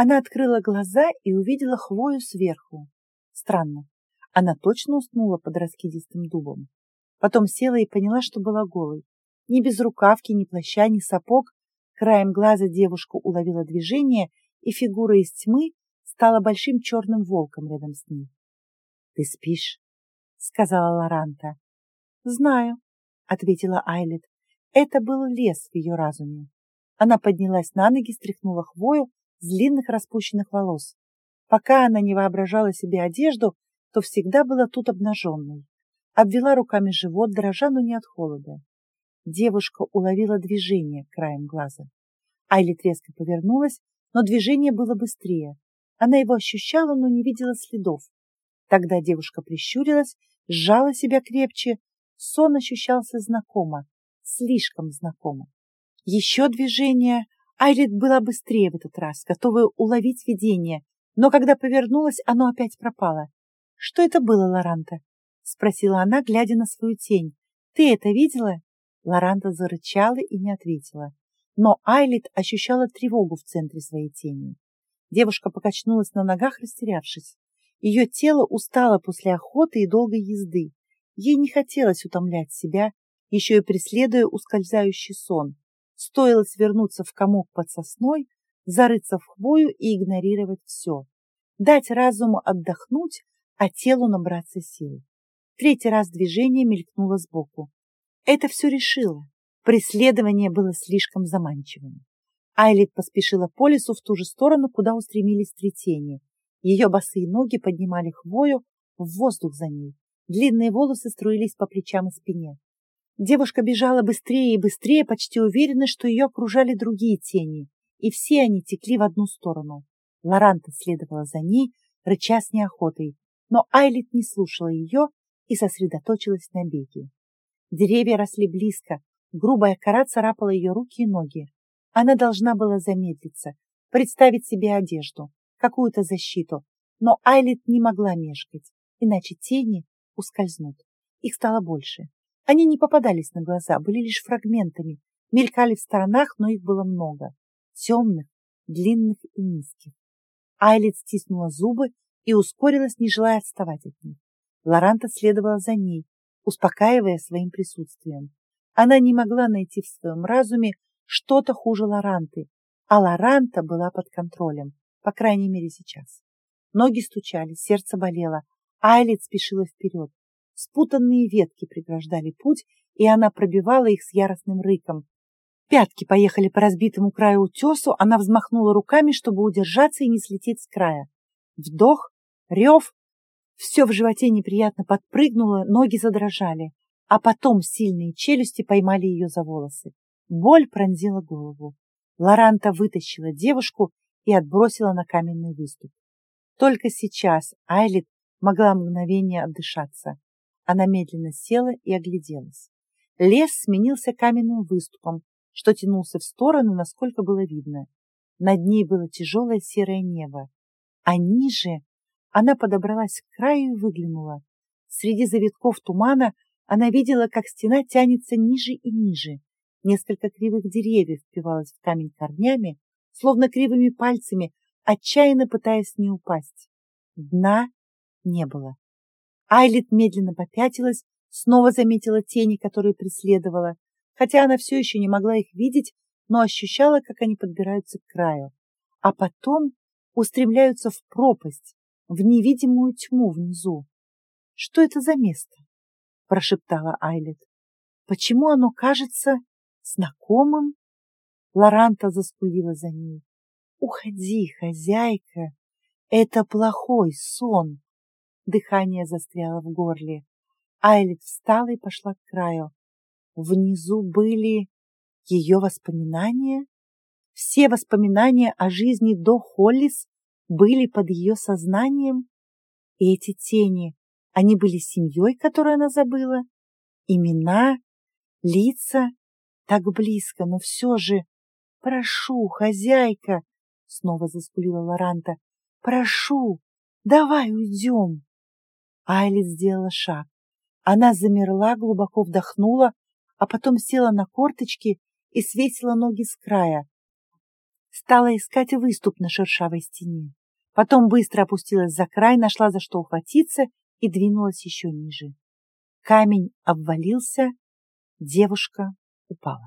Она открыла глаза и увидела хвою сверху. Странно, она точно уснула под раскидистым дубом. Потом села и поняла, что была голой. Ни без рукавки, ни плаща, ни сапог. Краем глаза девушка уловила движение, и фигура из тьмы стала большим черным волком рядом с ней. — Ты спишь? — сказала Лоранта. — Знаю, — ответила Айлет. Это был лес в ее разуме. Она поднялась на ноги, стряхнула хвою с длинных распущенных волос. Пока она не воображала себе одежду, то всегда была тут обнаженной. Обвела руками живот, дрожа, но не от холода. Девушка уловила движение краем глаза. Айлит резко повернулась, но движение было быстрее. Она его ощущала, но не видела следов. Тогда девушка прищурилась, сжала себя крепче. Сон ощущался знакомо, слишком знакомо. Еще движение. Айлит была быстрее в этот раз, готовая уловить видение, но когда повернулась, оно опять пропало. «Что это было, Лоранта?» — спросила она, глядя на свою тень. «Ты это видела?» Лоранта зарычала и не ответила. Но Айлит ощущала тревогу в центре своей тени. Девушка покачнулась на ногах, растерявшись. Ее тело устало после охоты и долгой езды. Ей не хотелось утомлять себя, еще и преследуя ускользающий сон. Стоило свернуться в комок под сосной, зарыться в хвою и игнорировать все. Дать разуму отдохнуть, а телу набраться сил. Третий раз движение мелькнуло сбоку. Это все решило. Преследование было слишком заманчивым. Айлит поспешила по лесу в ту же сторону, куда устремились три тени. Ее босые ноги поднимали хвою в воздух за ней. Длинные волосы струились по плечам и спине. Девушка бежала быстрее и быстрее, почти уверена, что ее окружали другие тени, и все они текли в одну сторону. Лоранта следовала за ней, рыча с неохотой, но Айлит не слушала ее и сосредоточилась на беге. Деревья росли близко, грубая кора царапала ее руки и ноги. Она должна была замедлиться, представить себе одежду, какую-то защиту, но Айлит не могла мешкать, иначе тени ускользнут. Их стало больше. Они не попадались на глаза, были лишь фрагментами, мелькали в сторонах, но их было много. Темных, длинных и низких. Айлит стиснула зубы и ускорилась, не желая отставать от них. Лоранта следовала за ней, успокаивая своим присутствием. Она не могла найти в своем разуме что-то хуже Лоранты, а Лоранта была под контролем, по крайней мере сейчас. Ноги стучали, сердце болело, Айлит спешила вперед. Спутанные ветки преграждали путь, и она пробивала их с яростным рыком. Пятки поехали по разбитому краю утесу, она взмахнула руками, чтобы удержаться и не слететь с края. Вдох, рев, все в животе неприятно подпрыгнуло, ноги задрожали, а потом сильные челюсти поймали ее за волосы. Боль пронзила голову. Лоранта вытащила девушку и отбросила на каменный выступ. Только сейчас Айлит могла мгновение отдышаться. Она медленно села и огляделась. Лес сменился каменным выступом, что тянулся в сторону, насколько было видно. Над ней было тяжелое серое небо, а ниже она подобралась к краю и выглянула. Среди завитков тумана она видела, как стена тянется ниже и ниже. Несколько кривых деревьев впивалось в камень корнями, словно кривыми пальцами, отчаянно пытаясь не упасть. Дна не было. Айлит медленно попятилась, снова заметила тени, которые преследовала, хотя она все еще не могла их видеть, но ощущала, как они подбираются к краю, а потом устремляются в пропасть, в невидимую тьму внизу. Что это за место? прошептала Айлет. Почему оно кажется знакомым? Лоранта заскулила за ней. Уходи, хозяйка. Это плохой сон. Дыхание застряло в горле. Айлет встала и пошла к краю. Внизу были ее воспоминания. Все воспоминания о жизни до Холлис были под ее сознанием. И эти тени, они были семьей, которую она забыла. Имена, лица, так близко, но все же... Прошу, хозяйка, снова заскулила Лоранта. Прошу, давай уйдем. Айли сделала шаг. Она замерла, глубоко вдохнула, а потом села на корточки и свесила ноги с края. Стала искать выступ на шершавой стене. Потом быстро опустилась за край, нашла за что ухватиться и двинулась еще ниже. Камень обвалился, девушка упала.